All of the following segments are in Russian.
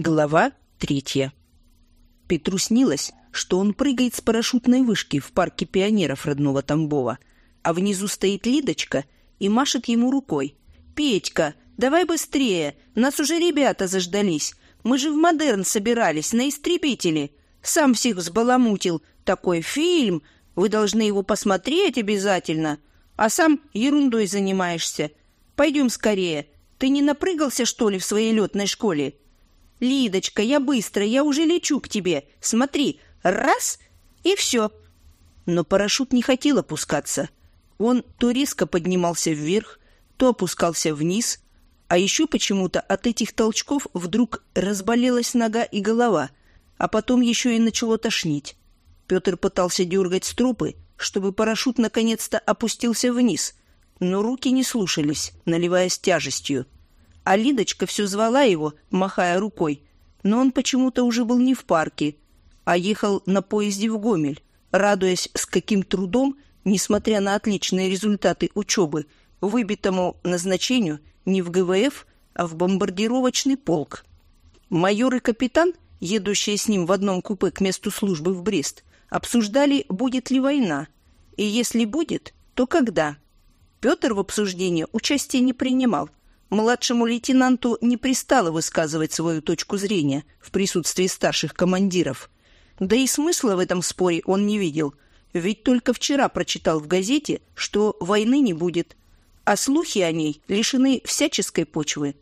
Глава третья. Петру снилось, что он прыгает с парашютной вышки в парке пионеров родного Тамбова, а внизу стоит Лидочка и машет ему рукой. «Петька, давай быстрее, нас уже ребята заждались. Мы же в модерн собирались, на истребители. Сам всех взбаламутил. Такой фильм, вы должны его посмотреть обязательно. А сам ерундой занимаешься. Пойдем скорее. Ты не напрыгался, что ли, в своей летной школе?» «Лидочка, я быстро, я уже лечу к тебе. Смотри, раз — и все». Но парашют не хотел опускаться. Он то резко поднимался вверх, то опускался вниз, а еще почему-то от этих толчков вдруг разболелась нога и голова, а потом еще и начало тошнить. Петр пытался дергать стропы, чтобы парашют наконец-то опустился вниз, но руки не слушались, наливаясь тяжестью а Лидочка все звала его, махая рукой. Но он почему-то уже был не в парке, а ехал на поезде в Гомель, радуясь, с каким трудом, несмотря на отличные результаты учебы, выбитому назначению не в ГВФ, а в бомбардировочный полк. Майор и капитан, едущие с ним в одном купе к месту службы в Брест, обсуждали, будет ли война, и если будет, то когда. Петр в обсуждении участия не принимал, Младшему лейтенанту не пристало высказывать свою точку зрения в присутствии старших командиров. Да и смысла в этом споре он не видел, ведь только вчера прочитал в газете, что войны не будет, а слухи о ней лишены всяческой почвы.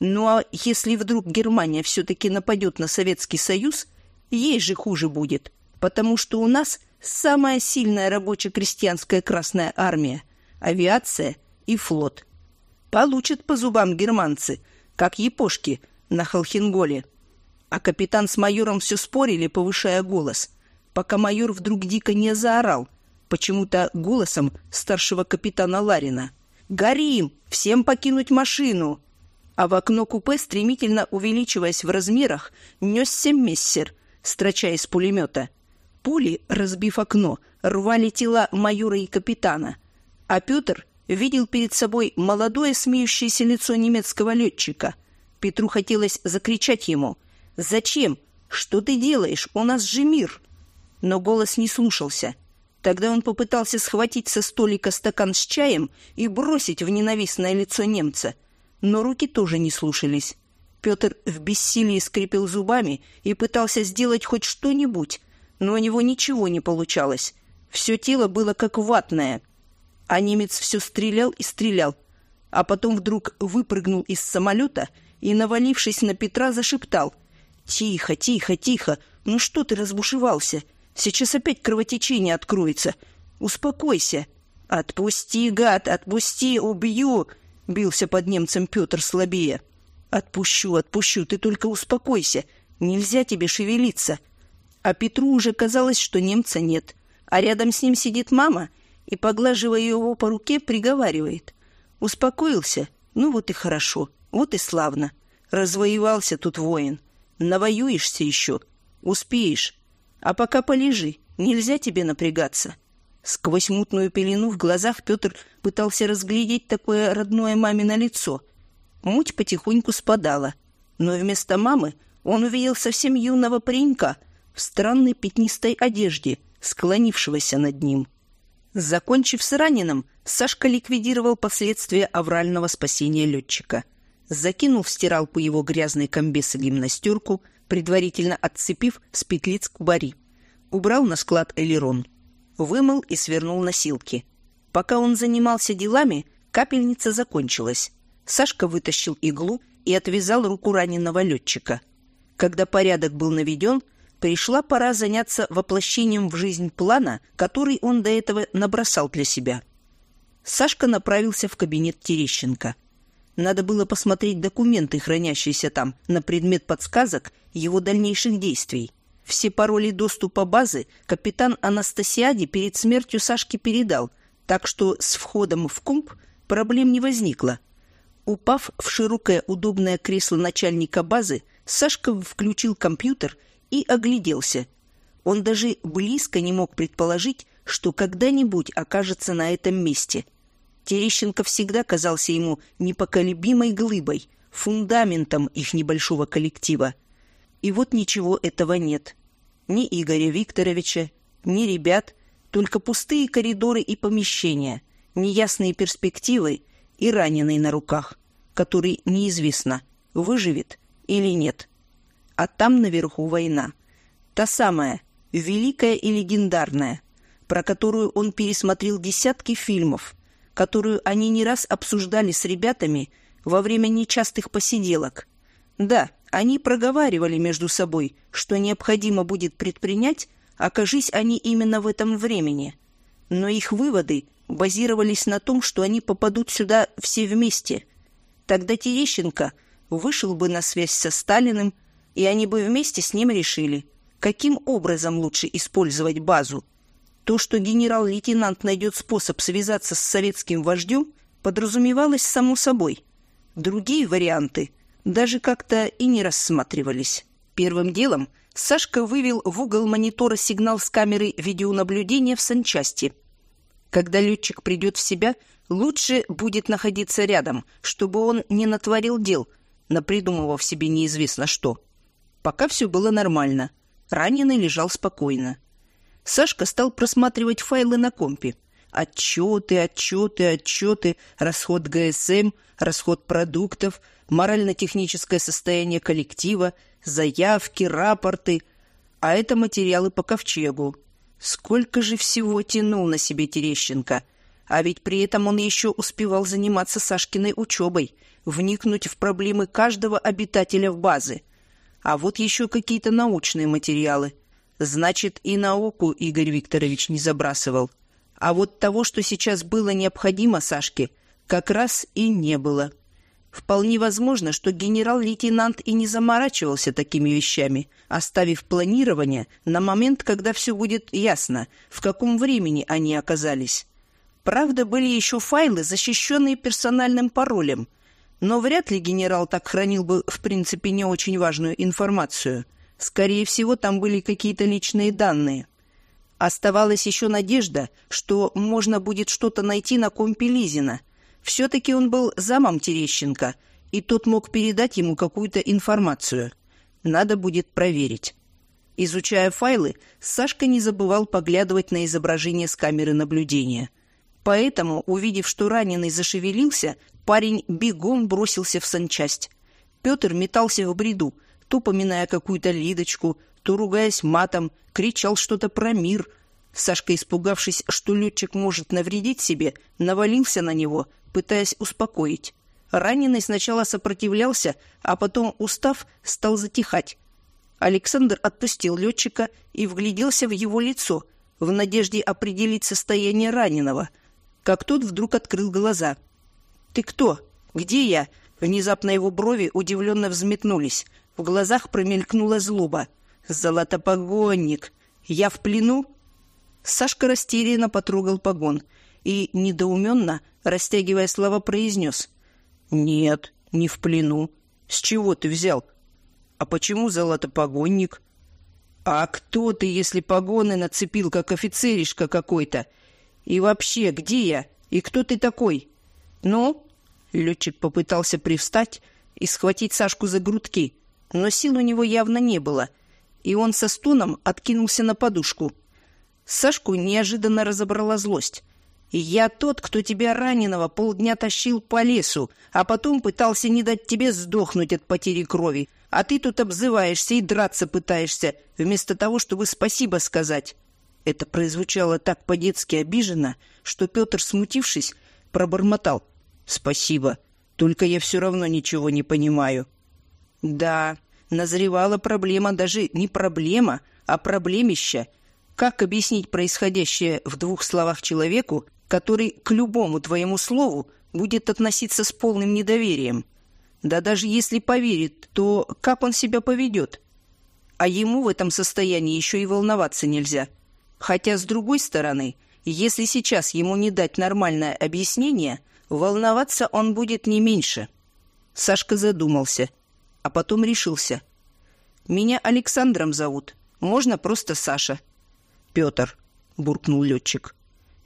Ну а если вдруг Германия все-таки нападет на Советский Союз, ей же хуже будет, потому что у нас самая сильная рабоче-крестьянская Красная Армия, авиация и флот. Получат по зубам германцы, как япошки на Халхинголе. А капитан с майором все спорили, повышая голос, пока майор вдруг дико не заорал, почему-то голосом старшего капитана Ларина. «Горим! Всем покинуть машину!» А в окно купе, стремительно увеличиваясь в размерах, несся мессер, строча из пулемета. Пули, разбив окно, рвали тела майора и капитана, а Петр видел перед собой молодое смеющееся лицо немецкого летчика. Петру хотелось закричать ему «Зачем? Что ты делаешь? У нас же мир!» Но голос не слушался. Тогда он попытался схватить со столика стакан с чаем и бросить в ненавистное лицо немца. Но руки тоже не слушались. Петр в бессилии скрипел зубами и пытался сделать хоть что-нибудь, но у него ничего не получалось. Все тело было как ватное — а немец все стрелял и стрелял, а потом вдруг выпрыгнул из самолета и, навалившись на Петра, зашептал. «Тихо, тихо, тихо! Ну что ты разбушевался? Сейчас опять кровотечение откроется. Успокойся!» «Отпусти, гад, отпусти, убью!» — бился под немцем Петр слабее. «Отпущу, отпущу, ты только успокойся. Нельзя тебе шевелиться». А Петру уже казалось, что немца нет. А рядом с ним сидит мама — и, поглаживая его по руке, приговаривает. «Успокоился? Ну вот и хорошо, вот и славно. Развоевался тут воин. Навоюешься еще. Успеешь. А пока полежи, нельзя тебе напрягаться». Сквозь мутную пелену в глазах Петр пытался разглядеть такое родное мамино лицо. Муть потихоньку спадала, но вместо мамы он увидел совсем юного паренька в странной пятнистой одежде, склонившегося над ним. Закончив с раненым, Сашка ликвидировал последствия аврального спасения летчика. Закинул в стиралку его грязный комбес и гимнастерку, предварительно отцепив с петлиц кубари. Убрал на склад элерон. Вымыл и свернул носилки. Пока он занимался делами, капельница закончилась. Сашка вытащил иглу и отвязал руку раненого летчика. Когда порядок был наведен, пришла пора заняться воплощением в жизнь плана, который он до этого набросал для себя. Сашка направился в кабинет Терещенко. Надо было посмотреть документы, хранящиеся там, на предмет подсказок его дальнейших действий. Все пароли доступа базы капитан Анастасиади перед смертью Сашке передал, так что с входом в комп проблем не возникло. Упав в широкое удобное кресло начальника базы, Сашка включил компьютер и огляделся. Он даже близко не мог предположить, что когда-нибудь окажется на этом месте. Терещенко всегда казался ему непоколебимой глыбой, фундаментом их небольшого коллектива. И вот ничего этого нет. Ни Игоря Викторовича, ни ребят, только пустые коридоры и помещения, неясные перспективы и раненый на руках, который неизвестно, выживет или нет. А там наверху война. Та самая, великая и легендарная, про которую он пересмотрел десятки фильмов, которую они не раз обсуждали с ребятами во время нечастых посиделок. Да, они проговаривали между собой, что необходимо будет предпринять, окажись они именно в этом времени. Но их выводы базировались на том, что они попадут сюда все вместе. Тогда Терещенко вышел бы на связь со Сталиным, и они бы вместе с ним решили, каким образом лучше использовать базу. То, что генерал-лейтенант найдет способ связаться с советским вождем, подразумевалось само собой. Другие варианты даже как-то и не рассматривались. Первым делом Сашка вывел в угол монитора сигнал с камеры видеонаблюдения в санчасти – когда летчик придет в себя, лучше будет находиться рядом, чтобы он не натворил дел, напридумывав себе неизвестно что. Пока все было нормально. Раненый лежал спокойно. Сашка стал просматривать файлы на компе. Отчеты, отчеты, отчеты, расход ГСМ, расход продуктов, морально-техническое состояние коллектива, заявки, рапорты. А это материалы по ковчегу. Сколько же всего тянул на себе Терещенко. А ведь при этом он еще успевал заниматься Сашкиной учебой, вникнуть в проблемы каждого обитателя в базы. А вот еще какие-то научные материалы. Значит, и науку Игорь Викторович не забрасывал. А вот того, что сейчас было необходимо Сашке, как раз и не было. Вполне возможно, что генерал-лейтенант и не заморачивался такими вещами, оставив планирование на момент, когда все будет ясно, в каком времени они оказались. Правда, были еще файлы, защищенные персональным паролем, но вряд ли генерал так хранил бы, в принципе, не очень важную информацию. Скорее всего, там были какие-то личные данные. Оставалась еще надежда, что можно будет что-то найти на компе Лизина – все-таки он был замом Терещенко, и тот мог передать ему какую-то информацию. Надо будет проверить. Изучая файлы, Сашка не забывал поглядывать на изображение с камеры наблюдения. Поэтому, увидев, что раненый зашевелился, парень бегом бросился в санчасть. Петр метался в бреду, то поминая какую-то Лидочку, то, ругаясь матом, кричал что-то про мир. Сашка, испугавшись, что летчик может навредить себе, навалился на него, пытаясь успокоить. Раненый сначала сопротивлялся, а потом, устав, стал затихать. Александр отпустил летчика и вгляделся в его лицо, в надежде определить состояние раненого, как тот вдруг открыл глаза. «Ты кто? Где я?» Внезапно его брови удивленно взметнулись. В глазах промелькнула злоба. «Золотопогонник! Я в плену?» Сашка растерянно потрогал погон и недоуменно растягивая слова, произнес. «Нет, не в плену. С чего ты взял? А почему золотопогонник?» «А кто ты, если погоны нацепил, как офицеришка какой-то? И вообще, где я? И кто ты такой?» «Ну?» Летчик попытался привстать и схватить Сашку за грудки, но сил у него явно не было, и он со стоном откинулся на подушку. Сашку неожиданно разобрала злость. Я тот, кто тебя раненого полдня тащил по лесу, а потом пытался не дать тебе сдохнуть от потери крови. А ты тут обзываешься и драться пытаешься, вместо того, чтобы спасибо сказать». Это прозвучало так по-детски обиженно, что Петр, смутившись, пробормотал. «Спасибо, только я все равно ничего не понимаю». «Да, назревала проблема, даже не проблема, а проблемища. Как объяснить происходящее в двух словах человеку, который к любому твоему слову будет относиться с полным недоверием. Да даже если поверит, то как он себя поведет? А ему в этом состоянии еще и волноваться нельзя. Хотя, с другой стороны, если сейчас ему не дать нормальное объяснение, волноваться он будет не меньше. Сашка задумался, а потом решился. «Меня Александром зовут. Можно просто Саша». «Петр», — буркнул летчик.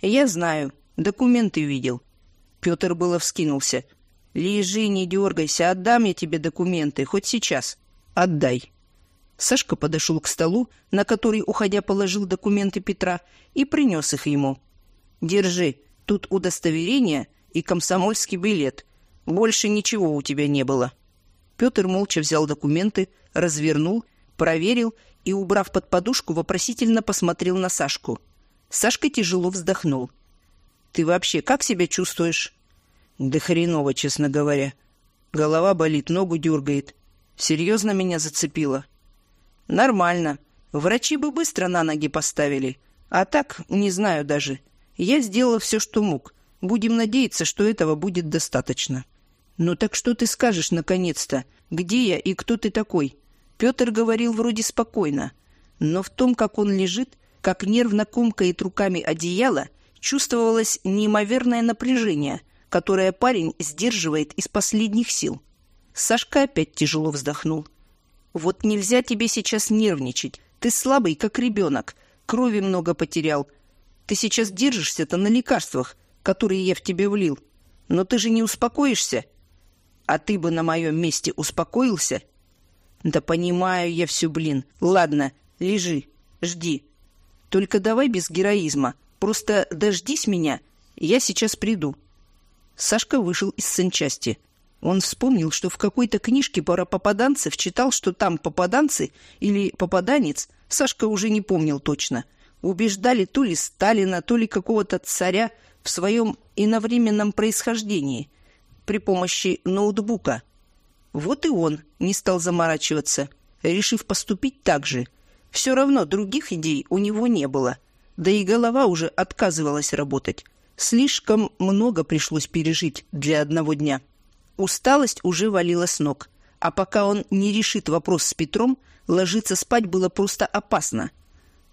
«Я знаю. Документы видел». Петр было вскинулся. Лежи, не дергайся, отдам я тебе документы, хоть сейчас. Отдай. Сашка подошел к столу, на который, уходя, положил документы Петра, и принес их ему. «Держи, тут удостоверение и комсомольский билет. Больше ничего у тебя не было». Петр молча взял документы, развернул, проверил и, убрав под подушку, вопросительно посмотрел на Сашку. Сашка тяжело вздохнул. «Ты вообще как себя чувствуешь?» «Да хреново, честно говоря. Голова болит, ногу дергает. Серьезно меня зацепило?» «Нормально. Врачи бы быстро на ноги поставили. А так, не знаю даже. Я сделала все, что мог. Будем надеяться, что этого будет достаточно». «Ну так что ты скажешь, наконец-то? Где я и кто ты такой?» Петр говорил вроде спокойно, но в том, как он лежит, как нервно комкает руками одеяло, чувствовалось неимоверное напряжение, которое парень сдерживает из последних сил. Сашка опять тяжело вздохнул. «Вот нельзя тебе сейчас нервничать. Ты слабый, как ребенок. Крови много потерял. Ты сейчас держишься-то на лекарствах, которые я в тебе влил. Но ты же не успокоишься. А ты бы на моем месте успокоился?» «Да понимаю я все, блин. Ладно, лежи, жди. Только давай без героизма. Просто дождись меня, я сейчас приду». Сашка вышел из санчасти. Он вспомнил, что в какой-то книжке про попаданцев читал, что там попаданцы или попаданец, Сашка уже не помнил точно, убеждали то ли Сталина, то ли какого-то царя в своем иновременном происхождении при помощи ноутбука – вот и он не стал заморачиваться, решив поступить так же. Все равно других идей у него не было. Да и голова уже отказывалась работать. Слишком много пришлось пережить для одного дня. Усталость уже валила с ног. А пока он не решит вопрос с Петром, ложиться спать было просто опасно.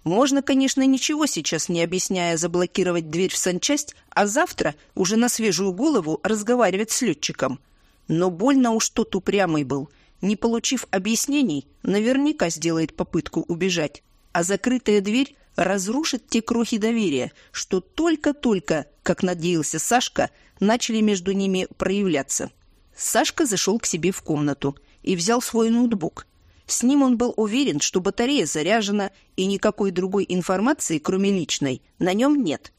Можно, конечно, ничего сейчас не объясняя заблокировать дверь в санчасть, а завтра уже на свежую голову разговаривать с летчиком – но больно уж тот упрямый был. Не получив объяснений, наверняка сделает попытку убежать. А закрытая дверь разрушит те крохи доверия, что только-только, как надеялся Сашка, начали между ними проявляться. Сашка зашел к себе в комнату и взял свой ноутбук. С ним он был уверен, что батарея заряжена и никакой другой информации, кроме личной, на нем нет.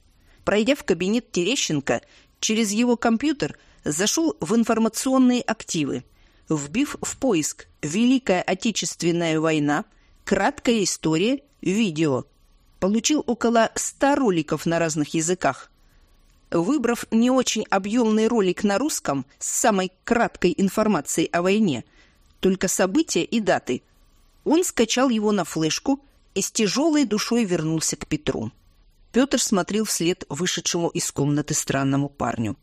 Пройдя в кабинет Терещенко, через его компьютер – зашел в информационные активы, вбив в поиск «Великая Отечественная война», «Краткая история», «Видео». Получил около ста роликов на разных языках. Выбрав не очень объемный ролик на русском с самой краткой информацией о войне, только события и даты, он скачал его на флешку и с тяжелой душой вернулся к Петру. Петр смотрел вслед вышедшему из комнаты странному парню.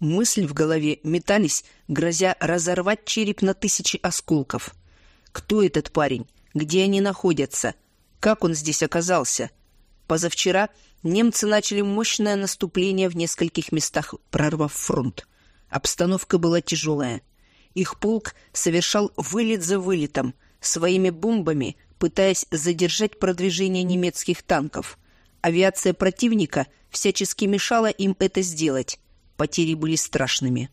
Мысли в голове метались, грозя разорвать череп на тысячи осколков. Кто этот парень? Где они находятся? Как он здесь оказался? Позавчера немцы начали мощное наступление в нескольких местах, прорвав фронт. Обстановка была тяжелая. Их полк совершал вылет за вылетом, своими бомбами пытаясь задержать продвижение немецких танков. Авиация противника всячески мешала им это сделать. Потери были страшными.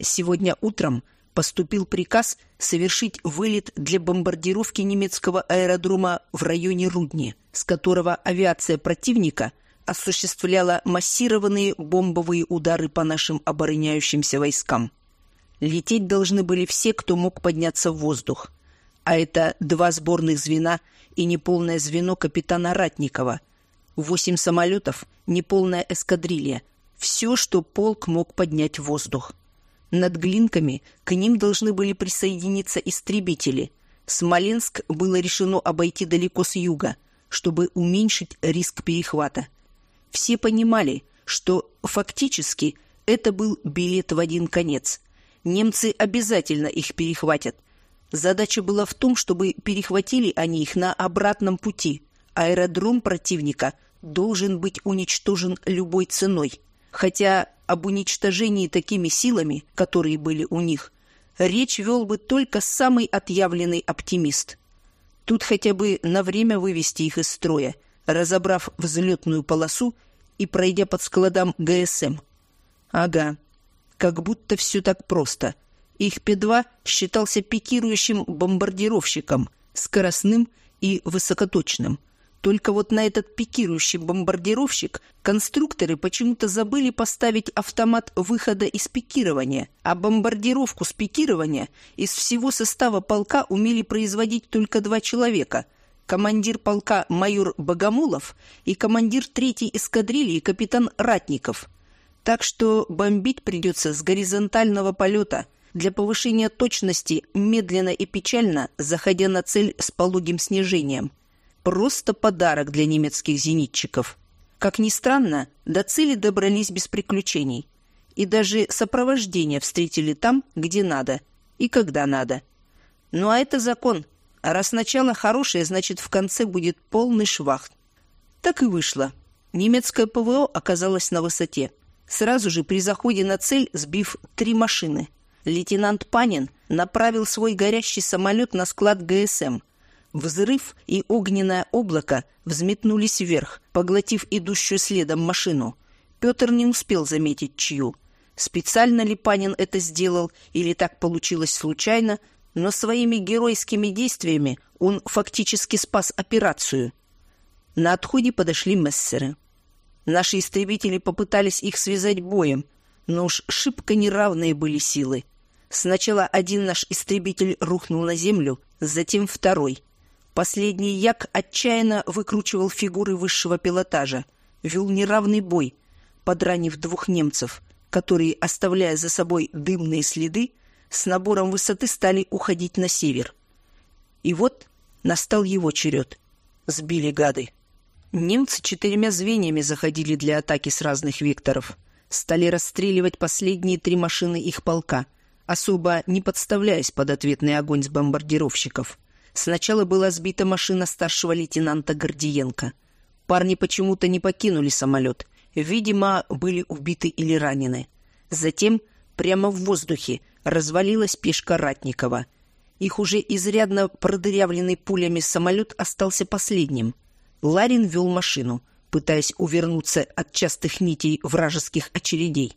Сегодня утром поступил приказ совершить вылет для бомбардировки немецкого аэродрома в районе Рудни, с которого авиация противника осуществляла массированные бомбовые удары по нашим обороняющимся войскам. Лететь должны были все, кто мог подняться в воздух. А это два сборных звена и неполное звено капитана Ратникова, восемь самолетов, неполная эскадрилья – все, что полк мог поднять в воздух. Над Глинками к ним должны были присоединиться истребители. Смоленск было решено обойти далеко с юга, чтобы уменьшить риск перехвата. Все понимали, что фактически это был билет в один конец. Немцы обязательно их перехватят. Задача была в том, чтобы перехватили они их на обратном пути. Аэродром противника должен быть уничтожен любой ценой хотя об уничтожении такими силами, которые были у них, речь вел бы только самый отъявленный оптимист. Тут хотя бы на время вывести их из строя, разобрав взлетную полосу и пройдя под складам ГСМ. Ага, как будто все так просто. Их П-2 считался пикирующим бомбардировщиком, скоростным и высокоточным. Только вот на этот пикирующий бомбардировщик конструкторы почему-то забыли поставить автомат выхода из пикирования, а бомбардировку с пикирования из всего состава полка умели производить только два человека – командир полка майор Богомолов и командир третьей эскадрильи капитан Ратников. Так что бомбить придется с горизонтального полета – для повышения точности медленно и печально, заходя на цель с пологим снижением. Просто подарок для немецких зенитчиков. Как ни странно, до цели добрались без приключений. И даже сопровождение встретили там, где надо и когда надо. Ну а это закон. Раз начало хорошее, значит в конце будет полный швах. Так и вышло. Немецкое ПВО оказалось на высоте. Сразу же при заходе на цель сбив три машины – лейтенант Панин направил свой горящий самолет на склад ГСМ. Взрыв и огненное облако взметнулись вверх, поглотив идущую следом машину. Петр не успел заметить чью. Специально ли Панин это сделал или так получилось случайно, но своими геройскими действиями он фактически спас операцию. На отходе подошли мессеры. Наши истребители попытались их связать боем, но уж шибко неравные были силы. Сначала один наш истребитель рухнул на землю, затем второй. Последний як отчаянно выкручивал фигуры высшего пилотажа, вел неравный бой, подранив двух немцев, которые, оставляя за собой дымные следы, с набором высоты стали уходить на север. И вот настал его черед. Сбили гады. Немцы четырьмя звеньями заходили для атаки с разных векторов. Стали расстреливать последние три машины их полка — особо не подставляясь под ответный огонь с бомбардировщиков. Сначала была сбита машина старшего лейтенанта Гордиенко. Парни почему-то не покинули самолет. Видимо, были убиты или ранены. Затем прямо в воздухе развалилась пешка Ратникова. Их уже изрядно продырявленный пулями самолет остался последним. Ларин вел машину, пытаясь увернуться от частых нитей вражеских очередей.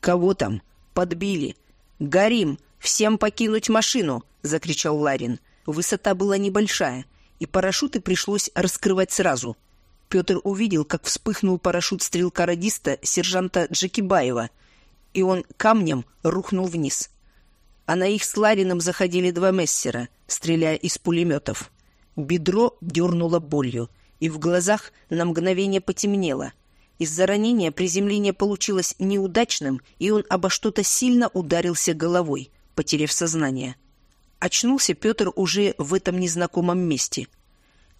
«Кого там? Подбили!» «Горим! Всем покинуть машину!» — закричал Ларин. Высота была небольшая, и парашюты пришлось раскрывать сразу. Петр увидел, как вспыхнул парашют стрелка-радиста сержанта Джекибаева, и он камнем рухнул вниз. А на их с Ларином заходили два мессера, стреляя из пулеметов. Бедро дернуло болью, и в глазах на мгновение потемнело. Из-за ранения приземление получилось неудачным, и он обо что-то сильно ударился головой, потеряв сознание. Очнулся Петр уже в этом незнакомом месте.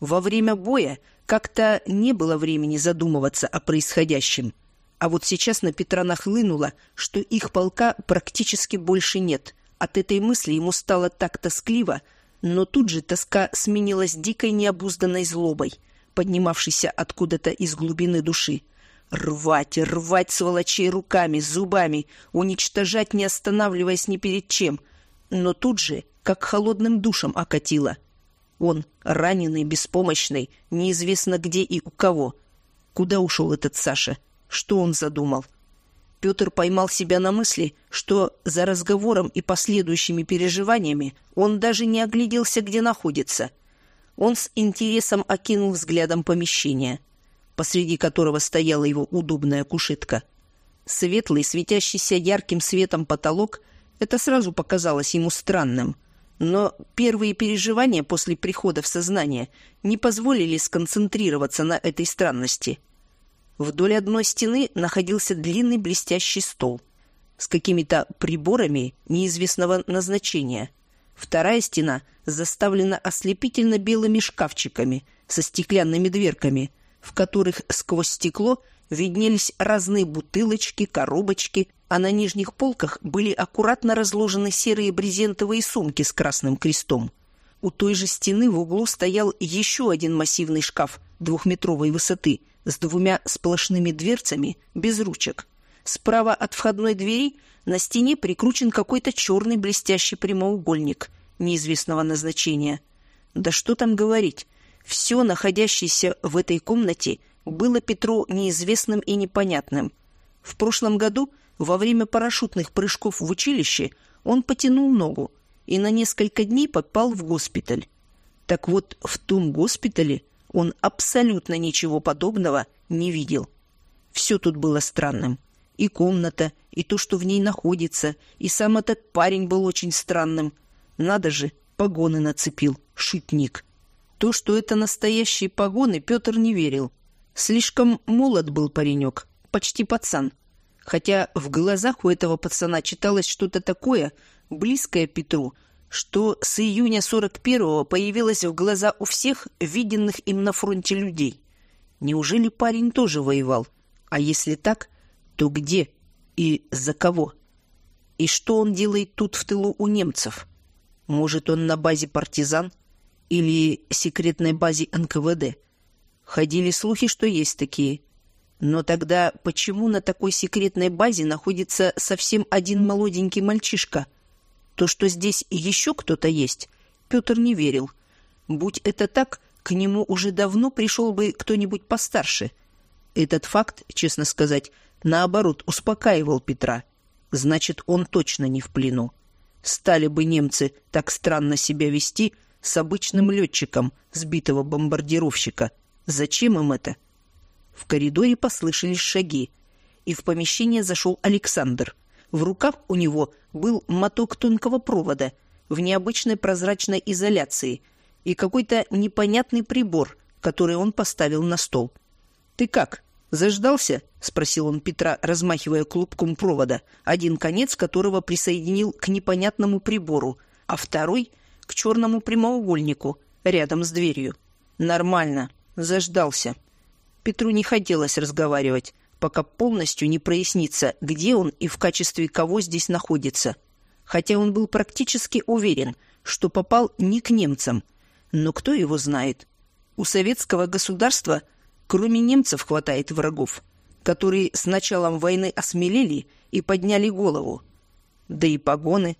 Во время боя как-то не было времени задумываться о происходящем. А вот сейчас на Петра нахлынуло, что их полка практически больше нет. От этой мысли ему стало так тоскливо, но тут же тоска сменилась дикой необузданной злобой, поднимавшейся откуда-то из глубины души. Рвать, рвать сволочей руками, зубами, уничтожать, не останавливаясь ни перед чем. Но тут же, как холодным душем окатило. Он, раненый, беспомощный, неизвестно где и у кого. Куда ушел этот Саша? Что он задумал? Петр поймал себя на мысли, что за разговором и последующими переживаниями он даже не огляделся, где находится. Он с интересом окинул взглядом помещение — посреди которого стояла его удобная кушетка. Светлый, светящийся ярким светом потолок — это сразу показалось ему странным. Но первые переживания после прихода в сознание не позволили сконцентрироваться на этой странности. Вдоль одной стены находился длинный блестящий стол с какими-то приборами неизвестного назначения. Вторая стена заставлена ослепительно белыми шкафчиками со стеклянными дверками — в которых сквозь стекло виднелись разные бутылочки, коробочки, а на нижних полках были аккуратно разложены серые брезентовые сумки с красным крестом. У той же стены в углу стоял еще один массивный шкаф двухметровой высоты с двумя сплошными дверцами без ручек. Справа от входной двери на стене прикручен какой-то черный блестящий прямоугольник неизвестного назначения. Да что там говорить, все, находящееся в этой комнате, было Петру неизвестным и непонятным. В прошлом году Во время парашютных прыжков в училище он потянул ногу и на несколько дней попал в госпиталь. Так вот, в том госпитале он абсолютно ничего подобного не видел. Все тут было странным. И комната, и то, что в ней находится, и сам этот парень был очень странным. Надо же, погоны нацепил, шутник. То, что это настоящие погоны, Петр не верил. Слишком молод был паренек, почти пацан. Хотя в глазах у этого пацана читалось что-то такое, близкое Петру, что с июня 41-го появилось в глаза у всех виденных им на фронте людей. Неужели парень тоже воевал? А если так, то где и за кого? И что он делает тут в тылу у немцев? Может, он на базе партизан? Или секретной базе НКВД? Ходили слухи, что есть такие. Но тогда почему на такой секретной базе находится совсем один молоденький мальчишка? То, что здесь еще кто-то есть, Петр не верил. Будь это так, к нему уже давно пришел бы кто-нибудь постарше. Этот факт, честно сказать, наоборот, успокаивал Петра. Значит, он точно не в плену. Стали бы немцы так странно себя вести с обычным летчиком сбитого бомбардировщика — Зачем им это? В коридоре послышались шаги, и в помещение зашел Александр. В руках у него был моток тонкого провода в необычной прозрачной изоляции и какой-то непонятный прибор, который он поставил на стол. «Ты как, заждался?» — спросил он Петра, размахивая клубком провода, один конец которого присоединил к непонятному прибору, а второй — к черному прямоугольнику рядом с дверью. «Нормально», Заждался. Петру не хотелось разговаривать, пока полностью не прояснится, где он и в качестве кого здесь находится. Хотя он был практически уверен, что попал не к немцам. Но кто его знает? У советского государства кроме немцев хватает врагов, которые с началом войны осмелели и подняли голову. Да и погоны.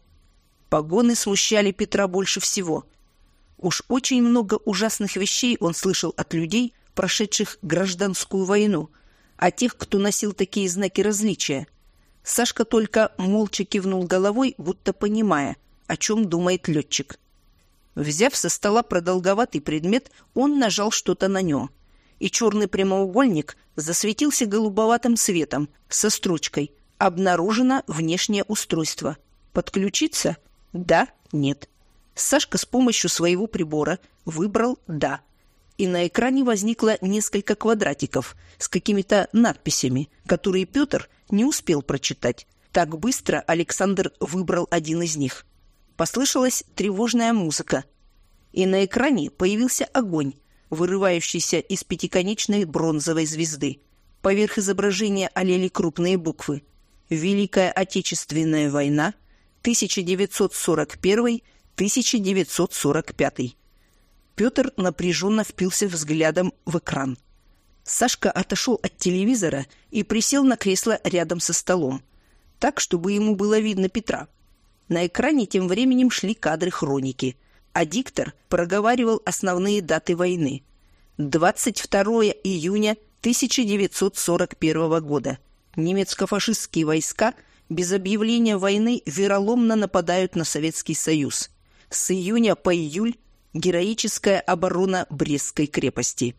Погоны смущали Петра больше всего — Уж очень много ужасных вещей он слышал от людей, прошедших гражданскую войну, а тех, кто носил такие знаки различия. Сашка только молча кивнул головой, будто понимая, о чем думает летчик. Взяв со стола продолговатый предмет, он нажал что-то на нем. И черный прямоугольник засветился голубоватым светом со строчкой «Обнаружено внешнее устройство». «Подключиться?» «Да», «Нет». Сашка с помощью своего прибора выбрал «да». И на экране возникло несколько квадратиков с какими-то надписями, которые Петр не успел прочитать. Так быстро Александр выбрал один из них. Послышалась тревожная музыка. И на экране появился огонь, вырывающийся из пятиконечной бронзовой звезды. Поверх изображения олели крупные буквы. «Великая Отечественная война, 1941 1945. Петр напряженно впился взглядом в экран. Сашка отошел от телевизора и присел на кресло рядом со столом, так, чтобы ему было видно Петра. На экране тем временем шли кадры хроники, а диктор проговаривал основные даты войны. 22 июня 1941 года. Немецко-фашистские войска без объявления войны вероломно нападают на Советский Союз с июня по июль героическая оборона Брестской крепости.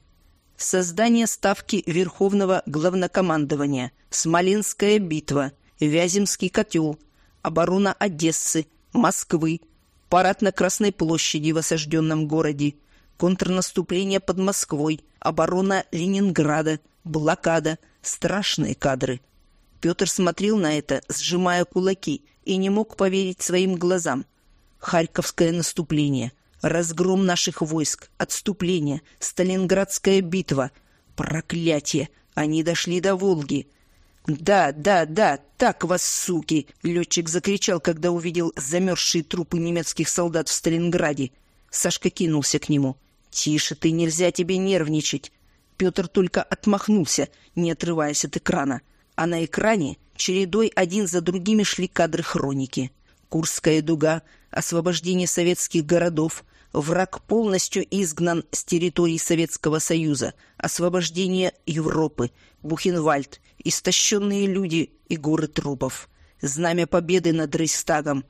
Создание ставки Верховного Главнокомандования, Смоленская битва, Вяземский котел, оборона Одессы, Москвы, парад на Красной площади в осажденном городе, контрнаступление под Москвой, оборона Ленинграда, блокада, страшные кадры. Петр смотрел на это, сжимая кулаки, и не мог поверить своим глазам – Харьковское наступление, разгром наших войск, отступление, Сталинградская битва. Проклятие! Они дошли до Волги. «Да, да, да, так вас, суки!» — летчик закричал, когда увидел замерзшие трупы немецких солдат в Сталинграде. Сашка кинулся к нему. «Тише ты, нельзя тебе нервничать!» Петр только отмахнулся, не отрываясь от экрана. А на экране чередой один за другими шли кадры хроники. Курская дуга, освобождение советских городов, Враг полностью изгнан с территории Советского Союза. Освобождение Европы. Бухенвальд. Истощенные люди и горы трупов. Знамя победы над Рейхстагом.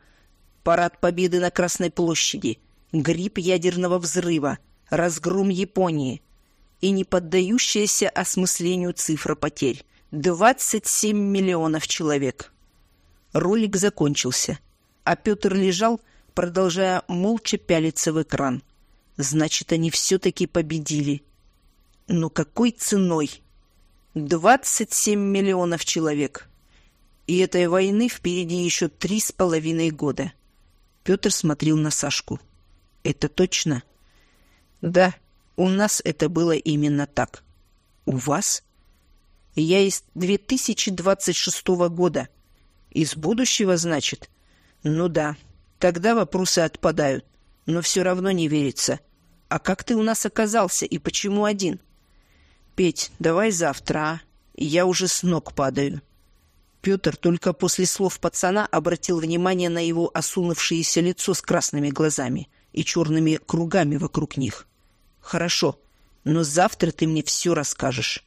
Парад победы на Красной площади. Гриб ядерного взрыва. Разгром Японии. И не поддающаяся осмыслению цифра потерь. 27 миллионов человек. Ролик закончился, а Петр лежал, продолжая молча пялиться в экран. Значит, они все-таки победили. Но какой ценой? 27 миллионов человек. И этой войны впереди еще три с половиной года. Петр смотрел на Сашку. Это точно? Да, у нас это было именно так. У вас? Я из 2026 года. Из будущего, значит? Ну да, Тогда вопросы отпадают. Но все равно не верится. А как ты у нас оказался и почему один? Петь, давай завтра, а? Я уже с ног падаю. Петр только после слов пацана обратил внимание на его осунувшееся лицо с красными глазами и черными кругами вокруг них. «Хорошо, но завтра ты мне все расскажешь».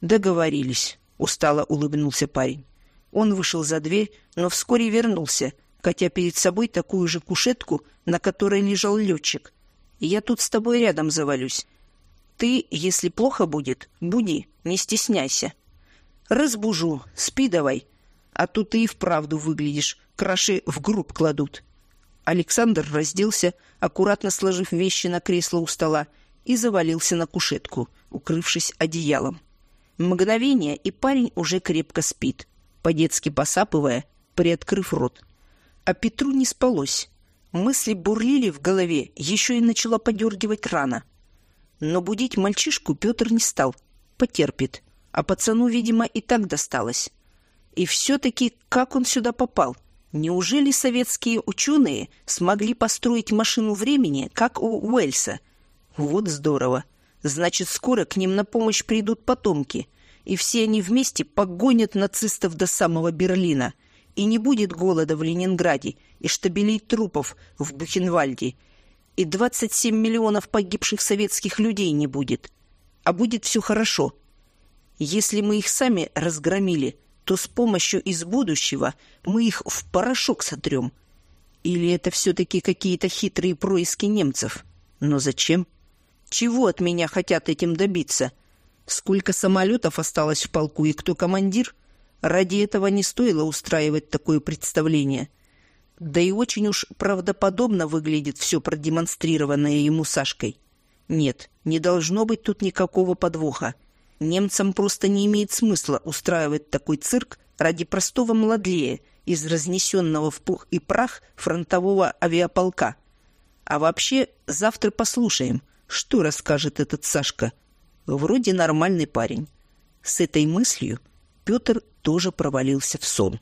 «Договорились», — устало улыбнулся парень. Он вышел за дверь, но вскоре вернулся — катя перед собой такую же кушетку, на которой лежал летчик. «Я тут с тобой рядом завалюсь. Ты, если плохо будет, буди, не стесняйся». «Разбужу, спи давай, а то ты и вправду выглядишь, краши в гроб кладут». Александр разделся, аккуратно сложив вещи на кресло у стола, и завалился на кушетку, укрывшись одеялом. Мгновение, и парень уже крепко спит, по-детски посапывая, приоткрыв рот. А Петру не спалось. Мысли бурлили в голове, еще и начала подергивать рана. Но будить мальчишку Петр не стал. Потерпит. А пацану, видимо, и так досталось. И все-таки как он сюда попал? Неужели советские ученые смогли построить машину времени, как у Уэльса? Вот здорово. Значит, скоро к ним на помощь придут потомки, и все они вместе погонят нацистов до самого Берлина — и не будет голода в Ленинграде и штабелей трупов в Бухенвальде, и 27 миллионов погибших советских людей не будет. А будет все хорошо. Если мы их сами разгромили, то с помощью из будущего мы их в порошок сотрем. Или это все-таки какие-то хитрые происки немцев? Но зачем? Чего от меня хотят этим добиться? Сколько самолетов осталось в полку и кто командир? Ради этого не стоило устраивать такое представление. Да и очень уж правдоподобно выглядит все продемонстрированное ему Сашкой. Нет, не должно быть тут никакого подвоха. Немцам просто не имеет смысла устраивать такой цирк ради простого младлея из разнесенного в пух и прах фронтового авиаполка. А вообще, завтра послушаем, что расскажет этот Сашка. Вроде нормальный парень. С этой мыслью Петр тоже провалился в сон.